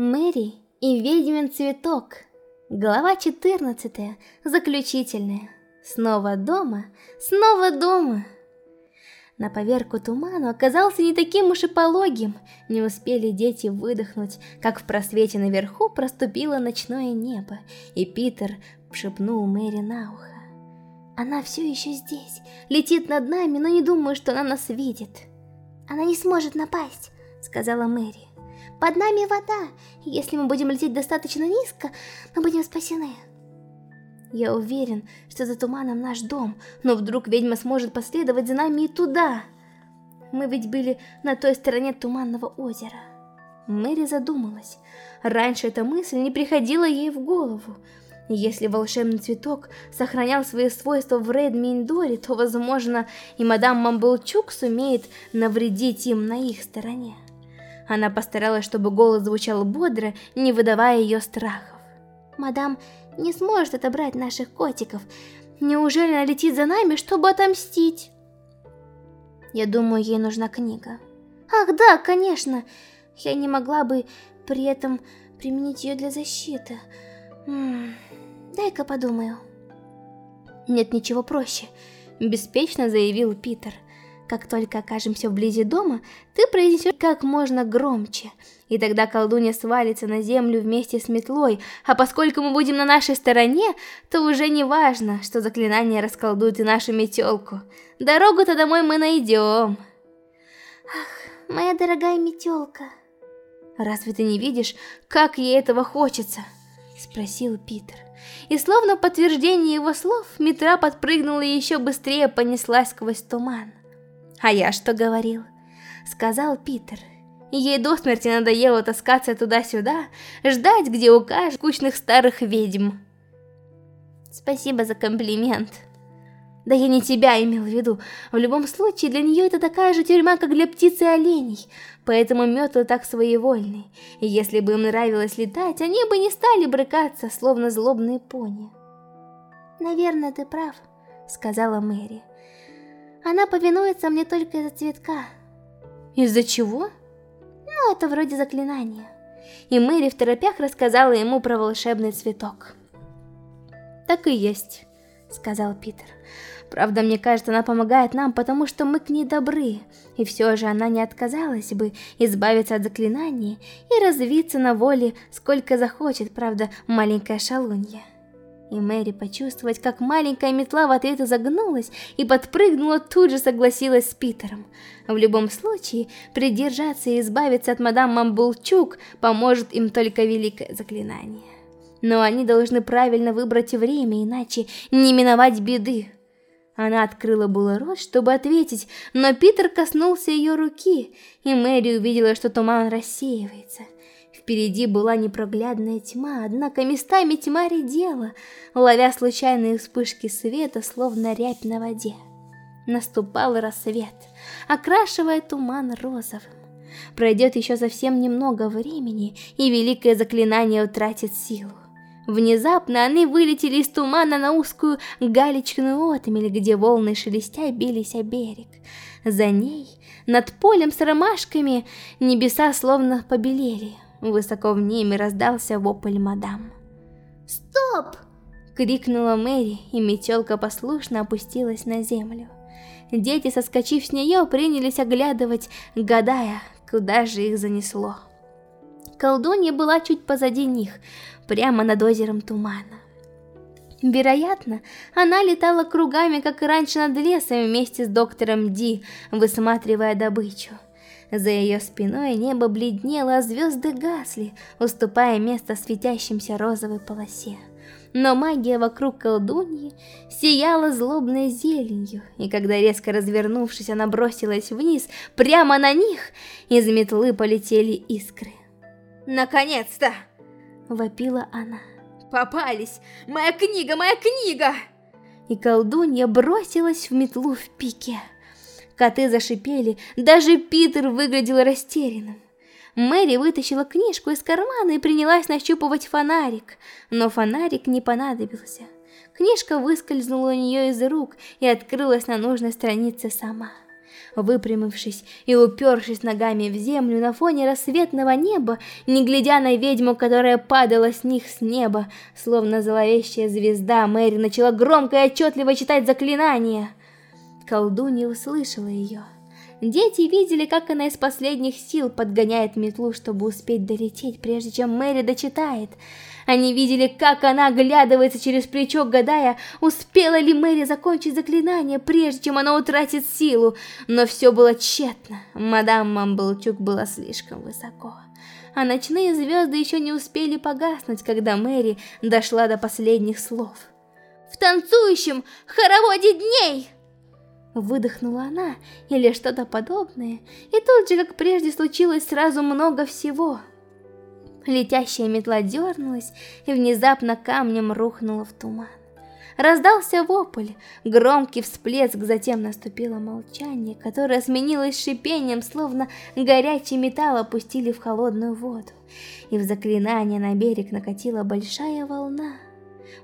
Мэри и ведьмин цветок. Глава 14. Заключительная. Снова дома, снова дома. На поверку туману оказался не таким уж и пологим. Не успели дети выдохнуть, как в просвете наверху проступило ночное небо, и Питер шепнул Мэри на ухо. Она все еще здесь, летит над нами, но не думаю, что она нас видит. Она не сможет напасть, сказала Мэри. Под нами вода. Если мы будем лететь достаточно низко, мы будем спасены. Я уверен, что за туманом наш дом, но вдруг ведьма сможет последовать за нами и туда. Мы ведь были на той стороне туманного озера. Мэри задумалась. Раньше эта мысль не приходила ей в голову. Если волшебный цветок сохранял свои свойства в Ред Миндоре, то, возможно, и мадам Мамблчук сумеет навредить им на их стороне. Она постаралась, чтобы голос звучал бодро, не выдавая ее страхов. «Мадам не сможет отобрать наших котиков. Неужели она летит за нами, чтобы отомстить?» «Я думаю, ей нужна книга». «Ах, да, конечно! Я не могла бы при этом применить ее для защиты. Дай-ка подумаю». «Нет ничего проще», — беспечно заявил Питер. Как только окажемся вблизи дома, ты произнесешь как можно громче, и тогда колдунья свалится на землю вместе с метлой, а поскольку мы будем на нашей стороне, то уже не важно, что заклинание расколдует и нашу метелку. Дорогу-то домой мы найдем. Ах, моя дорогая метелка. Разве ты не видишь, как ей этого хочется? Спросил Питер. И словно в подтверждение его слов, метра подпрыгнула и еще быстрее понеслась сквозь туман. «А я что говорил?» Сказал Питер. Ей до смерти надоело таскаться туда-сюда, ждать, где укажешь скучных старых ведьм. Спасибо за комплимент. Да я не тебя имел в виду. В любом случае, для нее это такая же тюрьма, как для птицы и оленей. Поэтому метлы так своевольны. И если бы им нравилось летать, они бы не стали брыкаться, словно злобные пони. «Наверное, ты прав», — сказала Мэри. Она повинуется мне только из-за цветка. Из-за чего? Ну, это вроде заклинания. И Мэри в торопях рассказала ему про волшебный цветок. Так и есть, сказал Питер. Правда, мне кажется, она помогает нам, потому что мы к ней добры. И все же она не отказалась бы избавиться от заклинания и развиться на воле, сколько захочет, правда, маленькая шалунья. И Мэри почувствовать, как маленькая метла в ответ изогнулась и подпрыгнула, тут же согласилась с Питером. В любом случае, придержаться и избавиться от мадам Мамбулчук поможет им только великое заклинание. Но они должны правильно выбрать время, иначе не миновать беды. Она открыла было рот, чтобы ответить, но Питер коснулся ее руки, и Мэри увидела, что туман рассеивается – Впереди была непроглядная тьма, однако местами тьма редела, ловя случайные вспышки света, словно рябь на воде. Наступал рассвет, окрашивая туман розовым. Пройдет еще совсем немного времени, и великое заклинание утратит силу. Внезапно они вылетели из тумана на узкую галечную отмель, где волны шелестя бились о берег. За ней, над полем с ромашками, небеса словно побелели. Высоко в небе раздался вопль мадам. «Стоп!» — крикнула Мэри, и метелка послушно опустилась на землю. Дети, соскочив с нее, принялись оглядывать, гадая, куда же их занесло. Колдунья была чуть позади них, прямо над озером тумана. Вероятно, она летала кругами, как и раньше над лесом, вместе с доктором Ди, высматривая добычу. За ее спиной небо бледнело, а звезды гасли, уступая место светящимся розовой полосе. Но магия вокруг колдуньи сияла злобной зеленью, и когда резко развернувшись, она бросилась вниз, прямо на них, из метлы полетели искры. «Наконец-то!» — вопила она. «Попались! Моя книга, моя книга!» И колдунья бросилась в метлу в пике. Коты зашипели, даже Питер выглядел растерянным. Мэри вытащила книжку из кармана и принялась нащупывать фонарик, но фонарик не понадобился. Книжка выскользнула у нее из рук и открылась на нужной странице сама. Выпрямившись и упершись ногами в землю на фоне рассветного неба, не глядя на ведьму, которая падала с них с неба, словно зловещая звезда, Мэри начала громко и отчетливо читать заклинание. Колдунья услышала ее. Дети видели, как она из последних сил подгоняет метлу, чтобы успеть долететь, прежде чем Мэри дочитает. Они видели, как она оглядывается через плечо, гадая, успела ли Мэри закончить заклинание, прежде чем она утратит силу. Но все было тщетно. Мадам Мамблчук была слишком высоко. А ночные звезды еще не успели погаснуть, когда Мэри дошла до последних слов. «В танцующем хороводе дней!» Выдохнула она, или что-то подобное, и тут же, как прежде, случилось сразу много всего. Летящая метла дернулась и внезапно камнем рухнула в туман. Раздался вопль, громкий всплеск, затем наступило молчание, которое сменилось шипением, словно горячий металл опустили в холодную воду, и в заклинание на берег накатила большая волна.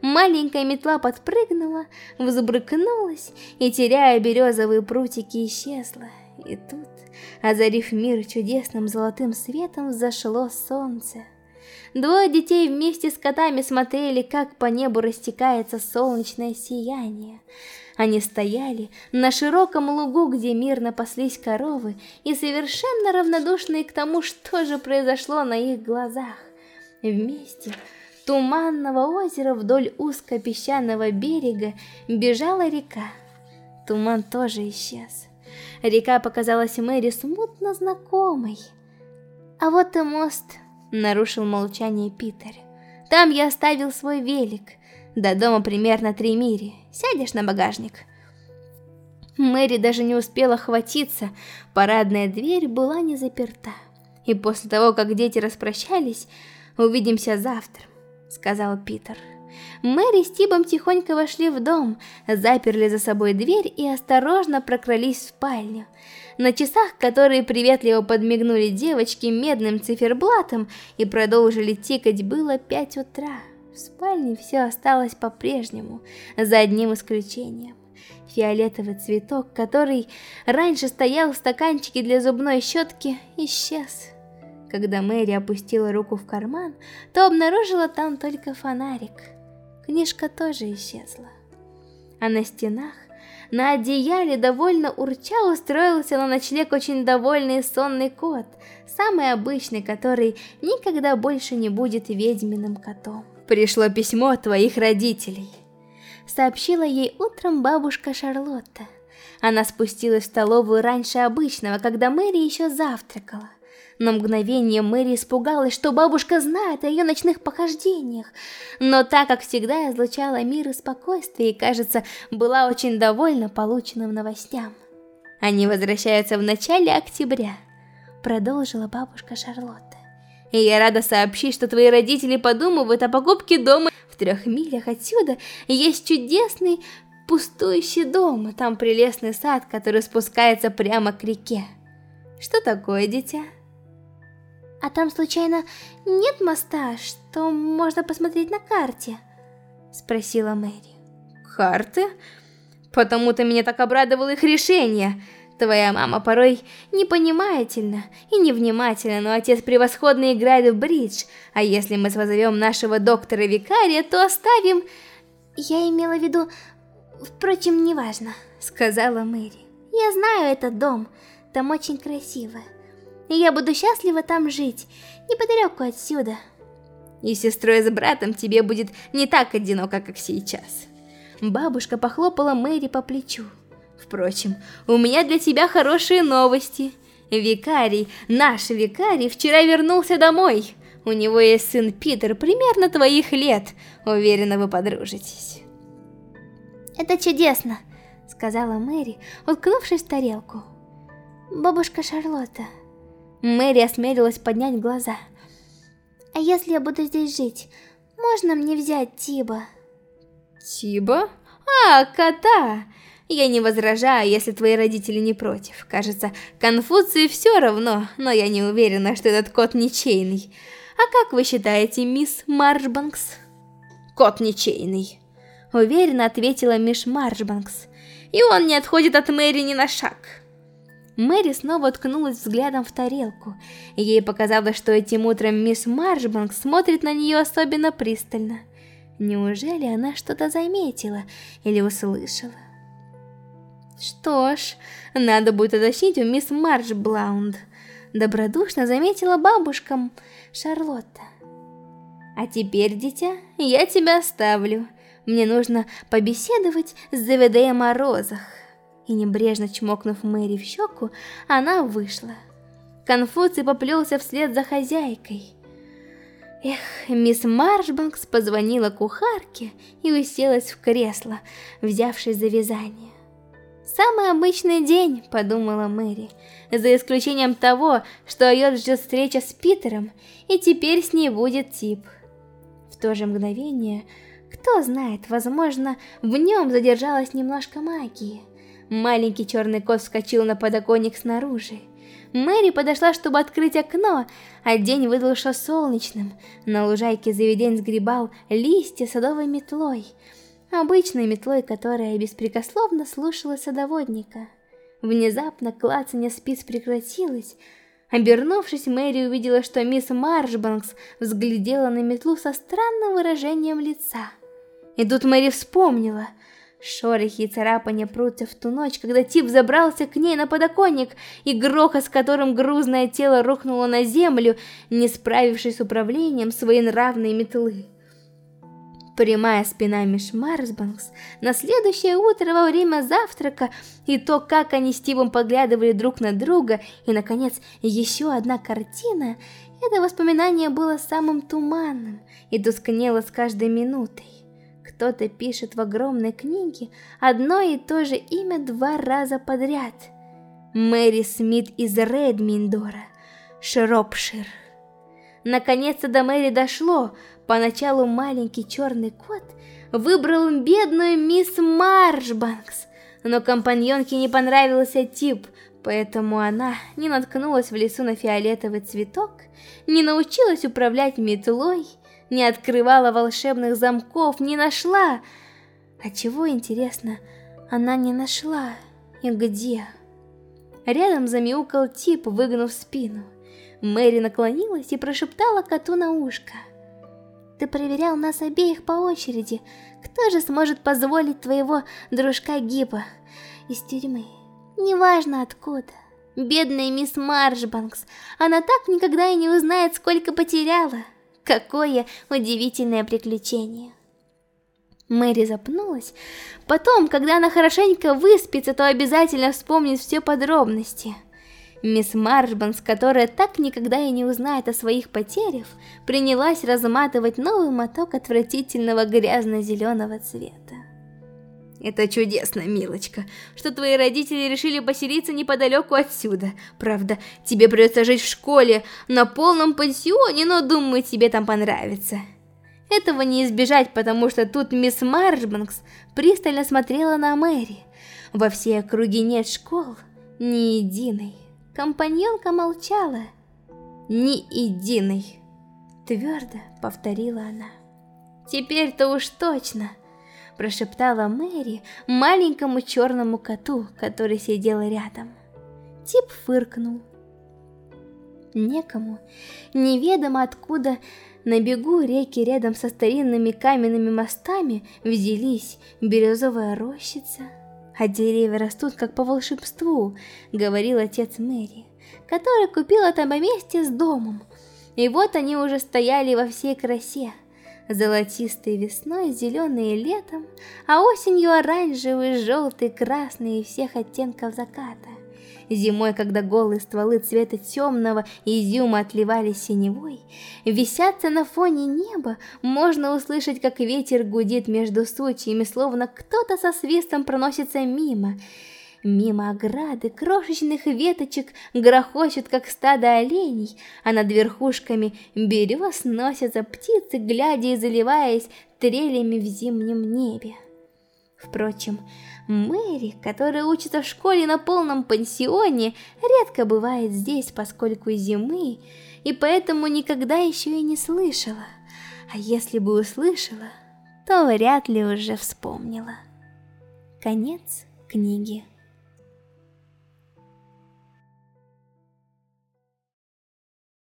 Маленькая метла подпрыгнула, взбрыкнулась и, теряя березовые прутики, исчезла. И тут, озарив мир чудесным золотым светом, взошло солнце. Двое детей вместе с котами смотрели, как по небу растекается солнечное сияние. Они стояли на широком лугу, где мирно паслись коровы, и совершенно равнодушные к тому, что же произошло на их глазах. Вместе туманного озера вдоль узко-песчаного берега бежала река. Туман тоже исчез. Река показалась Мэри смутно знакомой. А вот и мост, нарушил молчание Питер. Там я оставил свой велик. До дома примерно три мили. Сядешь на багажник? Мэри даже не успела хватиться, парадная дверь была не заперта. И после того, как дети распрощались, увидимся завтра сказал Питер. Мэри с Тибом тихонько вошли в дом, заперли за собой дверь и осторожно прокрались в спальню. На часах, которые приветливо подмигнули девочки медным циферблатом и продолжили тикать, было пять утра. В спальне все осталось по-прежнему, за одним исключением. Фиолетовый цветок, который раньше стоял в стаканчике для зубной щетки, исчез. Когда Мэри опустила руку в карман, то обнаружила там только фонарик. Книжка тоже исчезла. А на стенах, на одеяле, довольно урча, устроился на ночлег очень довольный и сонный кот, самый обычный, который никогда больше не будет ведьминым котом. «Пришло письмо от твоих родителей», — сообщила ей утром бабушка Шарлотта. Она спустилась в столовую раньше обычного, когда Мэри еще завтракала. На мгновение Мэри испугалась, что бабушка знает о ее ночных похождениях, но так как всегда излучала мир и спокойствие, и, кажется, была очень довольна полученным новостям. Они возвращаются в начале октября, продолжила бабушка Шарлотта. И я рада сообщить, что твои родители подумывают о покупке дома в трех милях отсюда. Есть чудесный пустующий дом, там прелестный сад, который спускается прямо к реке. Что такое, дитя? А там случайно нет моста, что можно посмотреть на карте? Спросила Мэри. Карты? Потому-то меня так обрадовало их решение. Твоя мама порой непонимательна и невнимательна, но отец превосходно играет в бридж. А если мы позовем нашего доктора-викария, то оставим... Я имела в виду... Впрочем, неважно, сказала Мэри. Я знаю этот дом, там очень красиво и я буду счастлива там жить, неподалеку отсюда. И сестрой с братом тебе будет не так одиноко, как сейчас. Бабушка похлопала Мэри по плечу. Впрочем, у меня для тебя хорошие новости. Викарий, наш викарий, вчера вернулся домой. У него есть сын Питер, примерно твоих лет. Уверена, вы подружитесь. Это чудесно, сказала Мэри, уткнувшись в тарелку. Бабушка Шарлотта, Мэри осмелилась поднять глаза. «А если я буду здесь жить, можно мне взять Тиба?» «Тиба? А, кота!» Я не возражаю, если твои родители не против. Кажется, Конфуции все равно, но я не уверена, что этот кот ничейный. А как вы считаете, мисс Маршбанкс? Кот ничейный. Уверенно ответила мисс Маршбанкс. И он не отходит от Мэри ни на шаг. Мэри снова уткнулась взглядом в тарелку. Ей показалось, что этим утром мисс Маршбанк смотрит на нее особенно пристально. Неужели она что-то заметила или услышала? Что ж, надо будет уточнить у мисс Маршблаунд. Добродушно заметила бабушка Шарлотта. А теперь, дитя, я тебя оставлю. Мне нужно побеседовать с Заведеем о розах и небрежно чмокнув Мэри в щеку, она вышла. Конфуций поплелся вслед за хозяйкой. Эх, мисс Маршбанкс позвонила кухарке и уселась в кресло, взявшись за вязание. «Самый обычный день», — подумала Мэри, за исключением того, что ее ждет встреча с Питером, и теперь с ней будет тип. В то же мгновение, кто знает, возможно, в нем задержалась немножко магии. Маленький черный кот вскочил на подоконник снаружи. Мэри подошла, чтобы открыть окно, а день выдался солнечным. На лужайке заведен сгребал листья садовой метлой, обычной метлой, которая беспрекословно слушала садоводника. Внезапно клацанье спиц прекратилось. Обернувшись, Мэри увидела, что мисс Маршбанкс взглядела на метлу со странным выражением лица. И тут Мэри вспомнила — Шорохи и царапания прутьев в ту ночь, когда Тип забрался к ней на подоконник, и грохот, с которым грузное тело рухнуло на землю, не справившись с управлением своей нравной метлы. Прямая спина Миш Марсбанкс на следующее утро во время завтрака и то, как они с Тибом поглядывали друг на друга, и, наконец, еще одна картина, это воспоминание было самым туманным и тускнело с каждой минутой. Кто-то пишет в огромной книге одно и то же имя два раза подряд. Мэри Смит из Редминдора, Шропшир. Наконец-то до Мэри дошло. Поначалу маленький черный кот выбрал бедную мисс Маршбанкс, но компаньонке не понравился тип, поэтому она не наткнулась в лесу на фиолетовый цветок, не научилась управлять метлой, не открывала волшебных замков, не нашла. А чего, интересно, она не нашла и где? Рядом замяукал тип, выгнув спину. Мэри наклонилась и прошептала коту на ушко. Ты проверял нас обеих по очереди. Кто же сможет позволить твоего дружка Гиба из тюрьмы? Неважно откуда. Бедная мисс Маршбанкс, она так никогда и не узнает, сколько потеряла. Какое удивительное приключение. Мэри запнулась. Потом, когда она хорошенько выспится, то обязательно вспомнит все подробности. Мисс Маршбанс, которая так никогда и не узнает о своих потерях, принялась разматывать новый моток отвратительного грязно-зеленого цвета. Это чудесно, милочка, что твои родители решили поселиться неподалеку отсюда. Правда, тебе придется жить в школе на полном пансионе, но думаю, тебе там понравится. Этого не избежать, потому что тут мисс Маршбанкс пристально смотрела на Мэри. Во всей округе нет школ, ни единой. Компаньонка молчала. Ни единой. Твердо повторила она. Теперь-то уж точно прошептала Мэри маленькому черному коту, который сидел рядом. Тип фыркнул. Некому, неведомо откуда, на бегу реки рядом со старинными каменными мостами взялись березовая рощица, а деревья растут как по волшебству, говорил отец Мэри, который купил это поместье с домом. И вот они уже стояли во всей красе, Золотистые весной, зеленые летом, а осенью оранжевый, желтый, красный и всех оттенков заката. Зимой, когда голые стволы цвета темного изюма отливали синевой, висятся на фоне неба, можно услышать, как ветер гудит между сучьями, словно кто-то со свистом проносится мимо, Мимо ограды крошечных веточек грохочет, как стадо оленей, а над верхушками берез носятся птицы, глядя и заливаясь трелями в зимнем небе. Впрочем, Мэри, которая учится в школе на полном пансионе, редко бывает здесь, поскольку зимы, и поэтому никогда еще и не слышала. А если бы услышала, то вряд ли уже вспомнила. Конец книги.